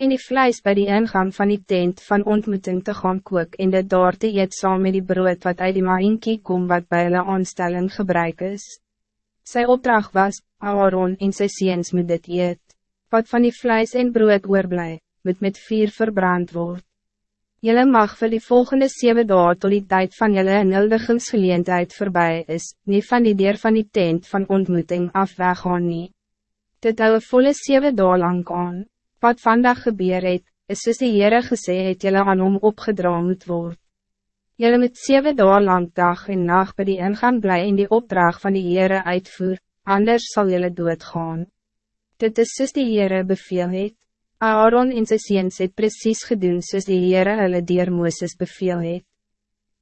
en die vleis bij die ingang van die tent van ontmoeting te gaan kook en dit daar te eet saam met die brood wat uit die maïnkie kom wat bij hulle aanstelling gebruik is. Sy opdracht was, Aaron en sy seens moet dit eet. Wat van die vleis en brood oorblij, moet met vier verbrand word. Jelle mag vir die volgende zeven dagen tot die tijd van jelle een huldigingsgeleendheid voorbij is, niet van die deur van die tent van ontmoeting af weggaan nie. Dit hou volle zeven dagen lang aan. Wat vandaag gebeur het, is soos die Heere gesê het jylle aan hom opgedra moet word. Jylle moet zeven dagen lang dag en nacht bij die ingang bly en die opdracht van die Heere uitvoer, anders zal jylle doodgaan. Dit is soos die Heere beveel het. Aaron en sy seens het precies gedoen soos die Heere hulle dier Mooses beveel het.